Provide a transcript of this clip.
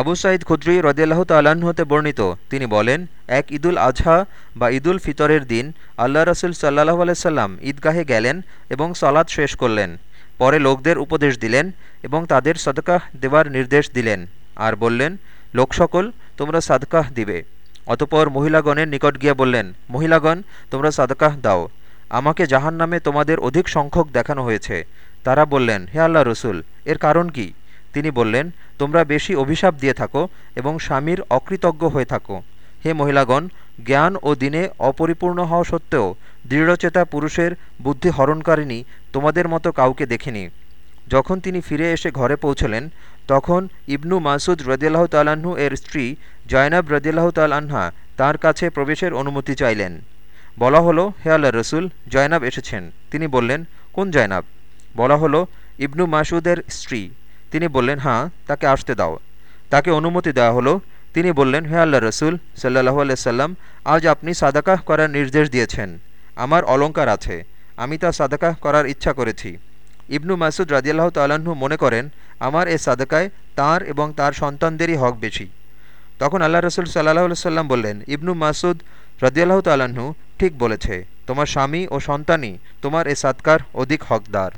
আবু সাঈদ খুদ্রি রদিয়াল্লাহ তাল্লাহ্ন হতে বর্ণিত। তিনি বলেন, এক ঈদুল আজহা বা ঈদুল ফিতরের দিন আল্লাহ রসুল সাল্লাহ আলাইসাল্লাম ঈদগাহে গেলেন এবং সলাদ শেষ করলেন। পরে লোকদের উপদেশ দিলেন এবং তাদের সদকাহ দেওয়ার নির্দেশ দিলেন আর বললেন, লোক সকল, তোমরা সাদকাহ দিবে। অতপর মহিলাগণের নিকট গিয়ে বললেন, মহিলাগণ, তোমরা সাদকাহ দাও। আমাকে জাহান নামে তোমাদের অধিক সংখ্যক দেখানো হয়েছে। তারা বললেন, হে আল্লাহ রসুল, এর কারণ কি? তিনি বললেন, তোমরা বেশি অভিশাপ দিয়ে থাকো এবং স্বামীর অকৃতজ্ঞ হয়ে থাকো। হে মহিলাগণ, জ্ঞান ও দিনে অপরিপূর্ণ হওয়া সত্ত্বেও দৃঢ়চেতা পুরুষের বুদ্ধি হরণকারিণী তোমাদের মতো কাউকে দেখিনি। যখন তিনি ফিরে এসে ঘরে পৌঁছলেন, তখন ইবনু মাসুদ রদিয়াল্লাহ তাল্লাহ্ন এর স্ত্রী জয়নাব রদিয়াল্লাহ তাল্লাহা তার কাছে প্রবেশের অনুমতি চাইলেন। বলা হলো, হে আল্লাহ রসুল, জয়নাব এসেছেন। তিনি বললেন, কোন জয়নাব? বলা হলো, ইবনু মাসুদের স্ত্রী। তিনি বললেন হ্যাঁ তাকে আসতে দাও। তাকে অনুমতি দেওয়া হলো। তিনি বললেন, হে আল্লাহ রসুল সাল্লাহু আলাইসাল্লাম আজ আপনি সাদাকাহ করার নির্দেশ দিয়েছেন। আমার অলঙ্কার আছে। আমি তা সাদাকাহ করার ইচ্ছা করেছি। ইবনু মাসুদ রাজিয়াল্লাহ তাল্লাহ্ন মনে করেন, আমার এ সাদাকায় তার এবং তার সন্তানদেরই হক বেশি। তখন আল্লাহ রসুল সাল্লাহ সাল্লাম বললেন, ইবনু মাসুদ রদিয়াল্লাহ তাল্লাহ্ন ঠিক বলেছে, তোমার স্বামী ও সন্তানই তোমার এ সাদকার অধিক হকদার।